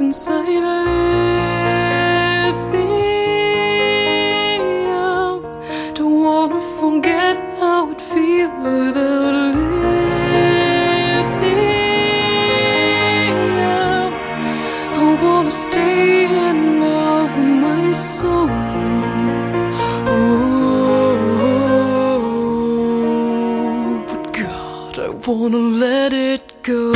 inside lithium. Don't wanna forget how it feels without lithium. I wanna stay in love with my soul. Oh, but God, I wanna let it go.